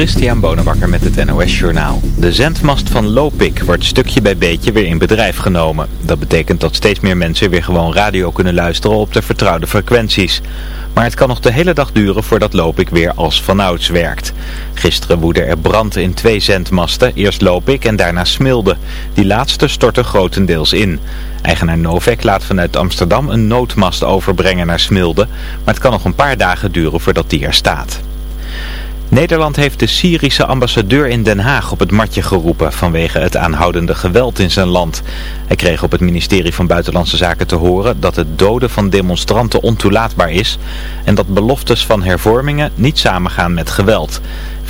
Christian Bonenbakker met het NOS Journaal. De zendmast van Lopik wordt stukje bij beetje weer in bedrijf genomen. Dat betekent dat steeds meer mensen weer gewoon radio kunnen luisteren op de vertrouwde frequenties. Maar het kan nog de hele dag duren voordat Lopik weer als vanouds werkt. Gisteren woedde er brand in twee zendmasten, eerst Lopik en daarna Smilde. Die laatste stortte grotendeels in. Eigenaar Novek laat vanuit Amsterdam een noodmast overbrengen naar Smilde, maar het kan nog een paar dagen duren voordat die er staat. Nederland heeft de Syrische ambassadeur in Den Haag op het matje geroepen vanwege het aanhoudende geweld in zijn land. Hij kreeg op het ministerie van Buitenlandse Zaken te horen dat het doden van demonstranten ontoelaatbaar is en dat beloftes van hervormingen niet samengaan met geweld.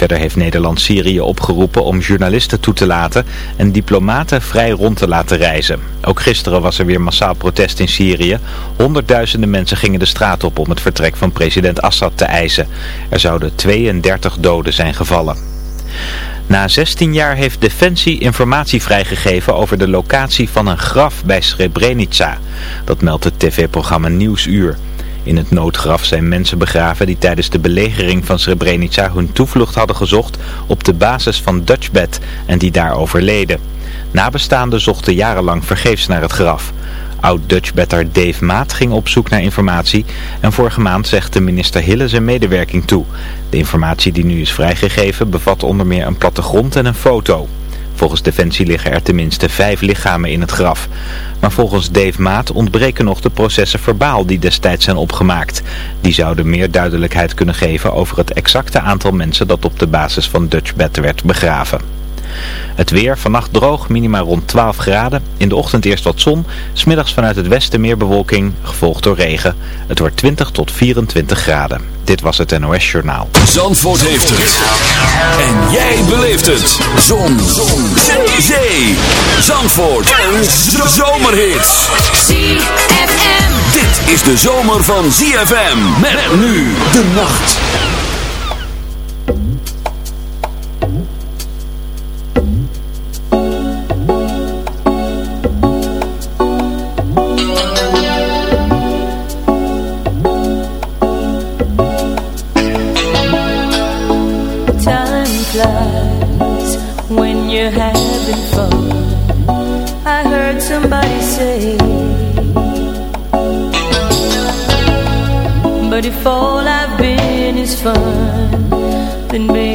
Verder heeft Nederland Syrië opgeroepen om journalisten toe te laten en diplomaten vrij rond te laten reizen. Ook gisteren was er weer massaal protest in Syrië. Honderdduizenden mensen gingen de straat op om het vertrek van president Assad te eisen. Er zouden 32 doden zijn gevallen. Na 16 jaar heeft Defensie informatie vrijgegeven over de locatie van een graf bij Srebrenica. Dat meldt het tv-programma Nieuwsuur. In het noodgraf zijn mensen begraven die tijdens de belegering van Srebrenica hun toevlucht hadden gezocht op de basis van Dutchbed en die daar overleden. Nabestaanden zochten jarenlang vergeefs naar het graf. Oud-Dutchbetter Dave Maat ging op zoek naar informatie en vorige maand zegde minister Hille zijn medewerking toe. De informatie die nu is vrijgegeven bevat onder meer een plattegrond en een foto. Volgens Defensie liggen er tenminste vijf lichamen in het graf. Maar volgens Dave Maat ontbreken nog de processen verbaal die destijds zijn opgemaakt. Die zouden meer duidelijkheid kunnen geven over het exacte aantal mensen dat op de basis van Dutchbed werd begraven. Het weer, vannacht droog, minima rond 12 graden. In de ochtend eerst wat zon. Smiddags vanuit het westen meer bewolking, gevolgd door regen. Het wordt 20 tot 24 graden. Dit was het NOS Journaal. Zandvoort heeft het. En jij beleeft het. Zon. zon. Zee. Zee. Zandvoort. Een zomerhit. ZFM. Dit is de zomer van ZFM. Met nu de nacht. But if all I've been is fun, then baby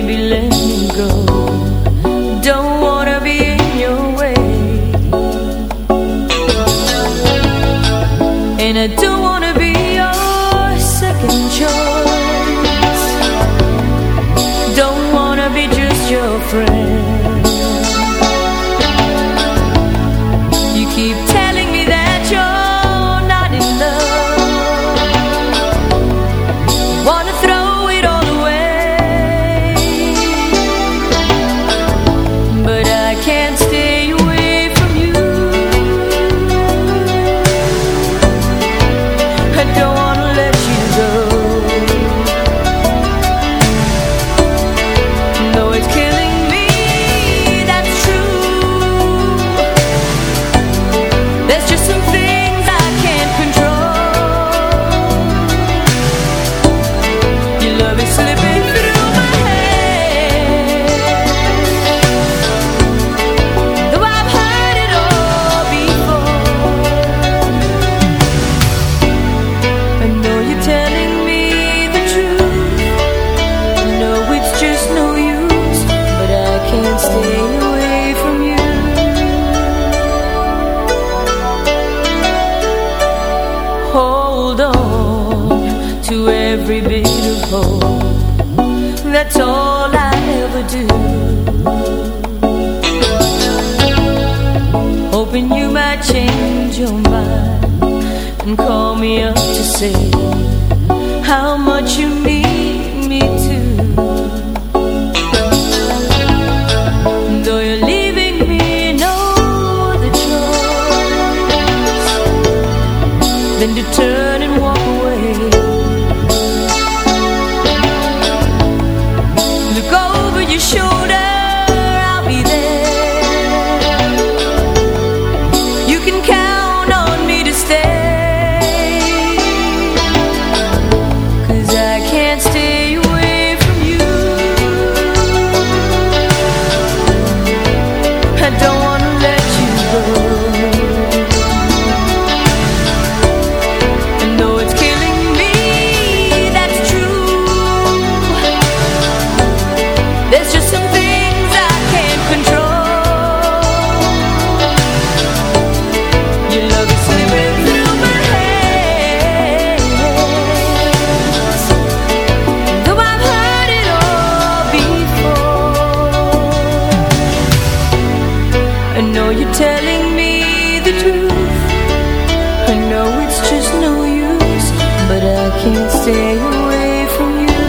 can't stay away from you.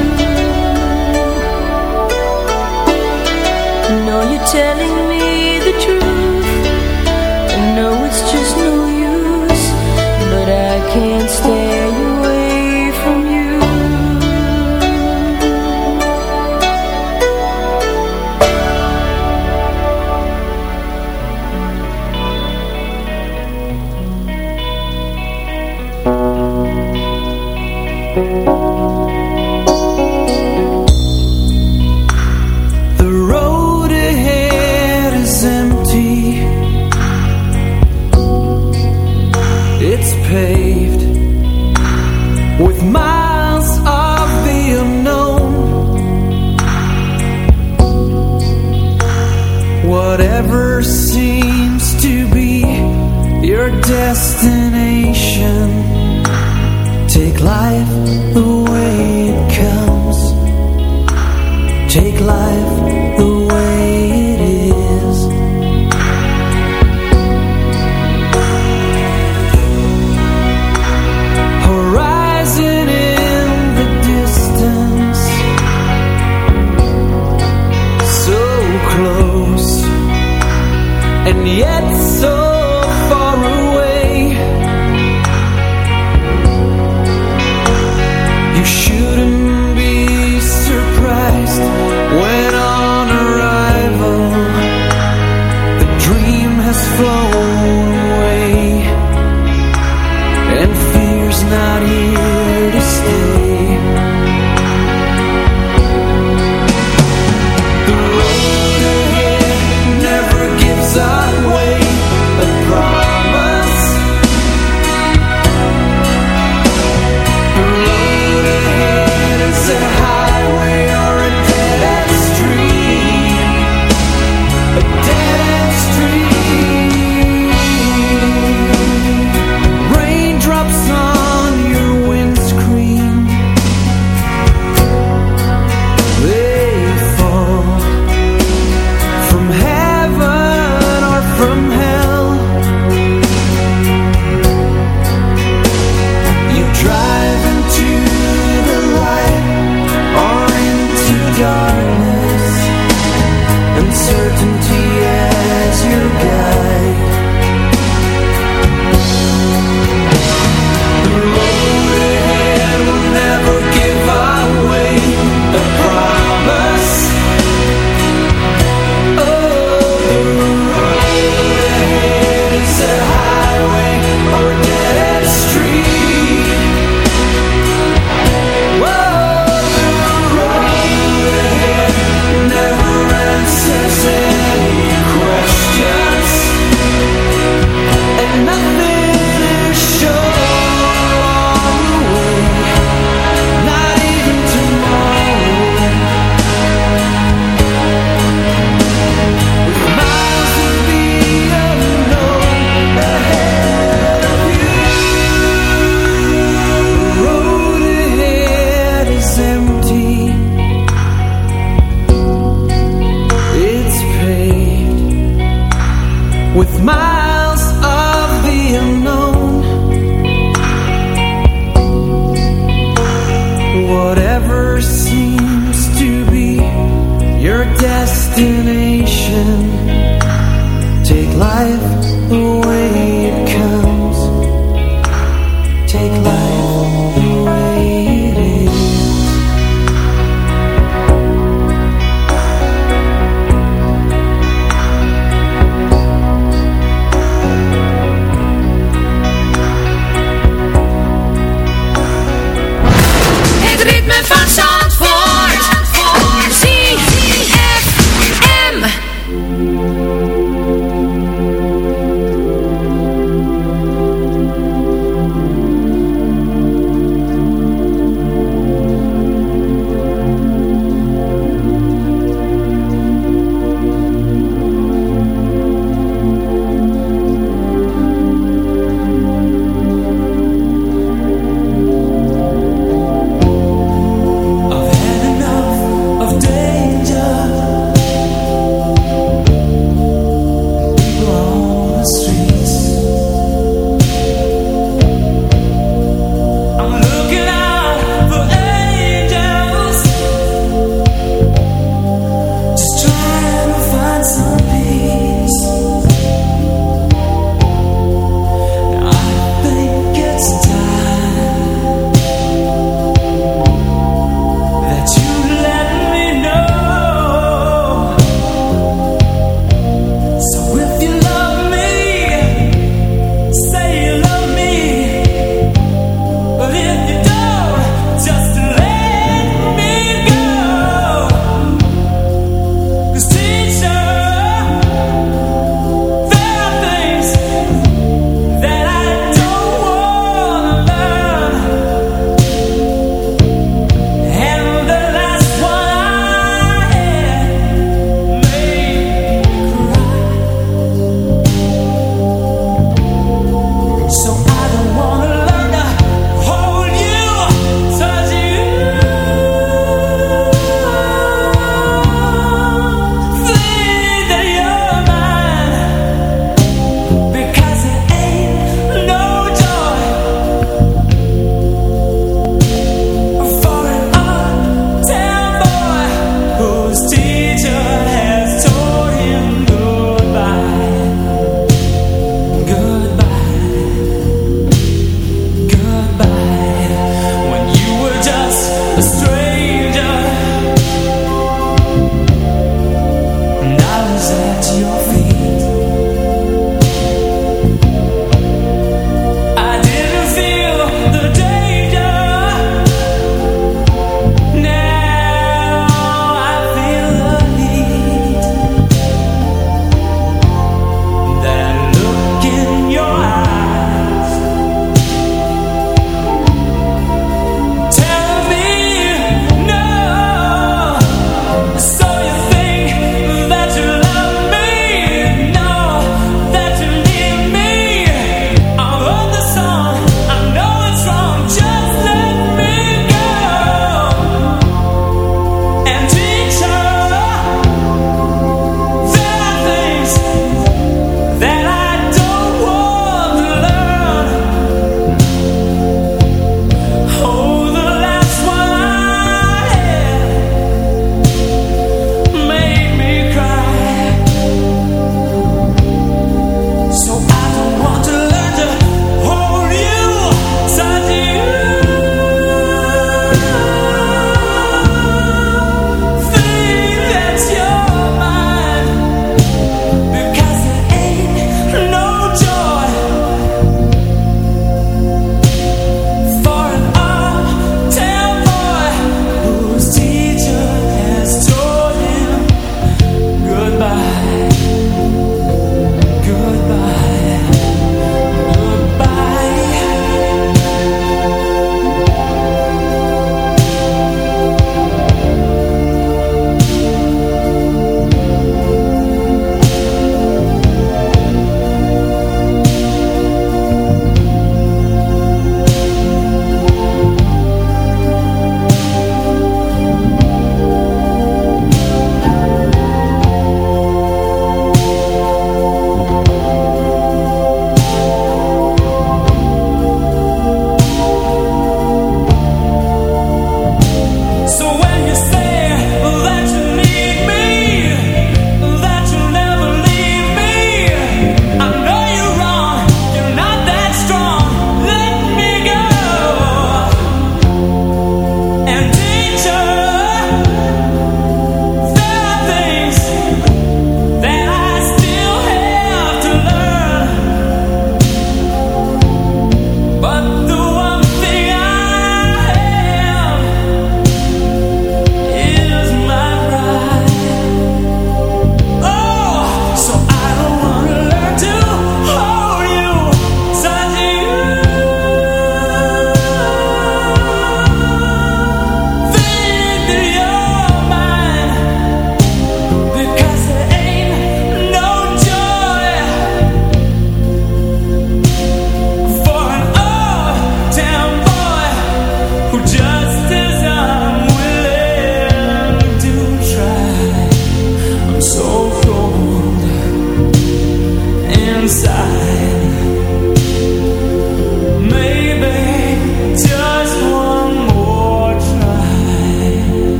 No, you're telling me. destination. Take life the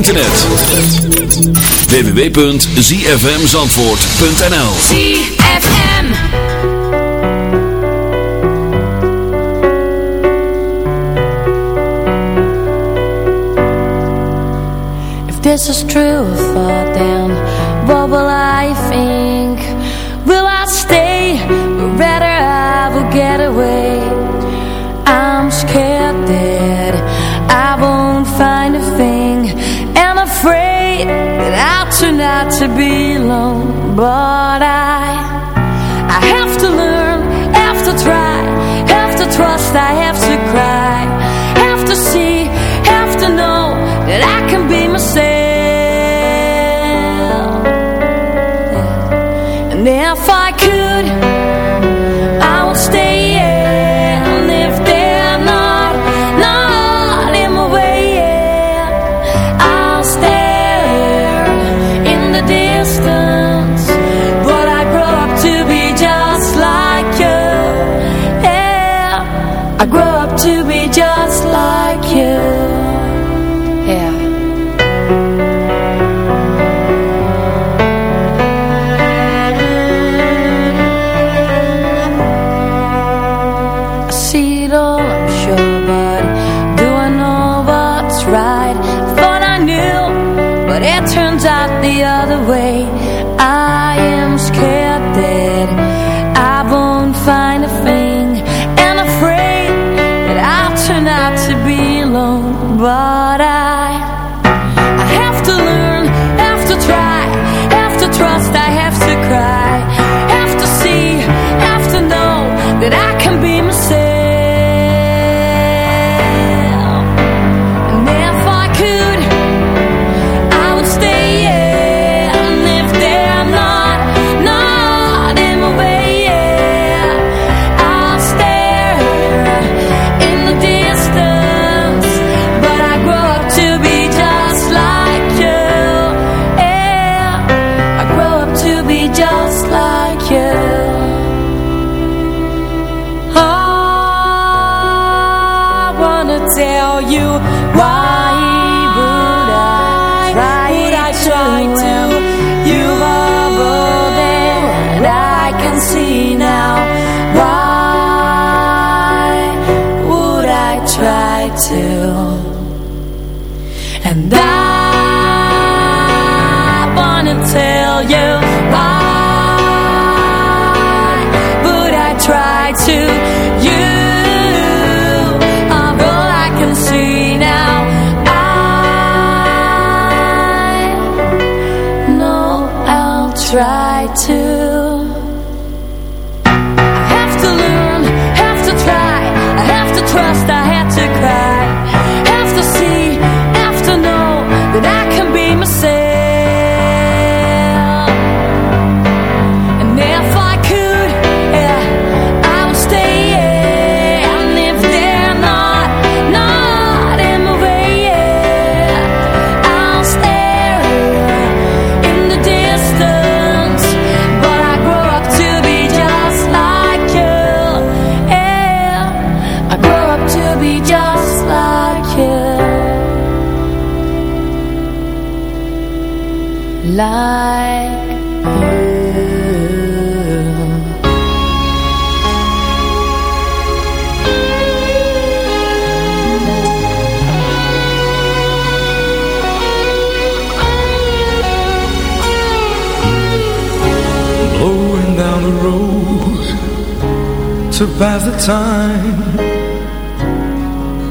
internet. www.zfmzandvoort.nl ZFM If this is true, to be alone, but I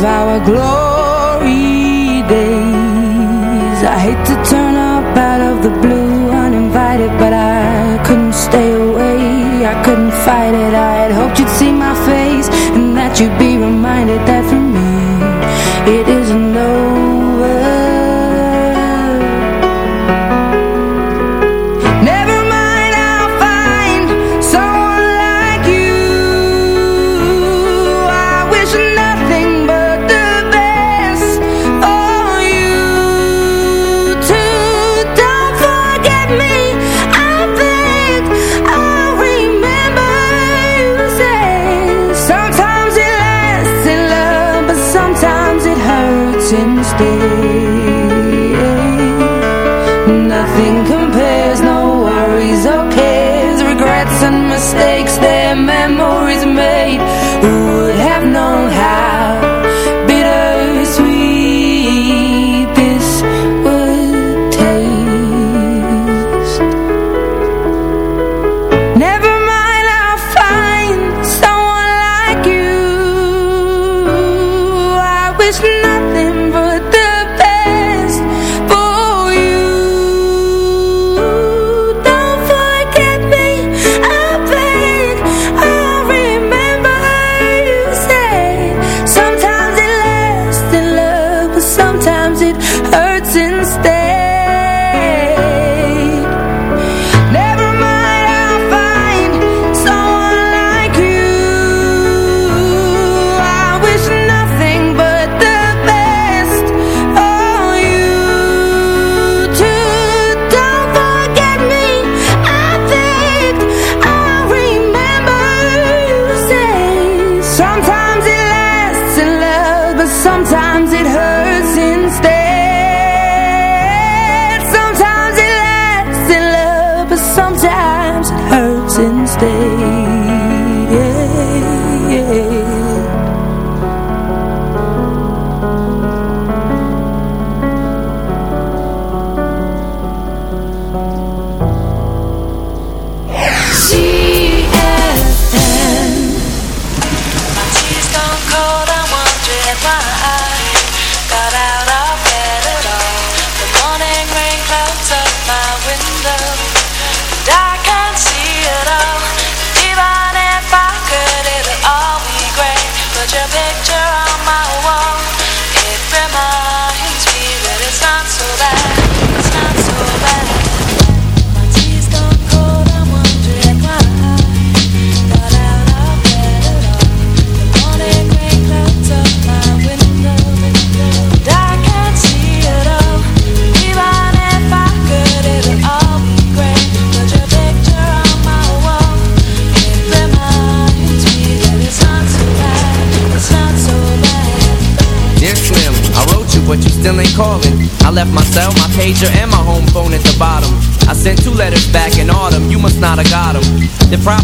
of our glory days. I hate to turn up out of the blue Uninvited but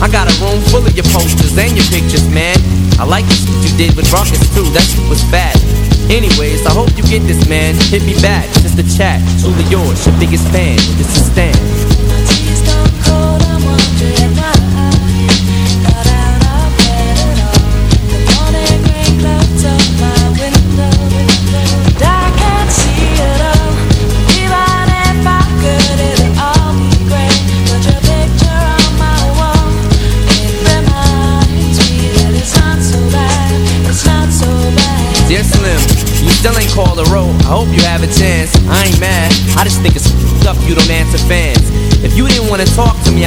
I got a room full of your posters and your pictures, man. I like the shit you did with Rawkus too, that shit was bad. Anyways, I hope you get this, man. Hit me back, just a chat. Truly yours, your biggest fan. This is Stan.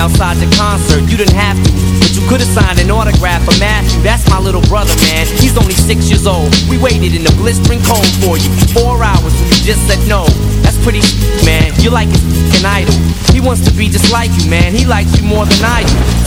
Outside the concert, you didn't have to. But you could have signed an autograph for Matthew. That's my little brother, man. He's only six years old. We waited in the blistering cold for you. Four hours and you just said no. That's pretty, man. You're like an idol. He wants to be just like you, man. He likes you more than I do.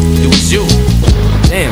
it was you. Damn.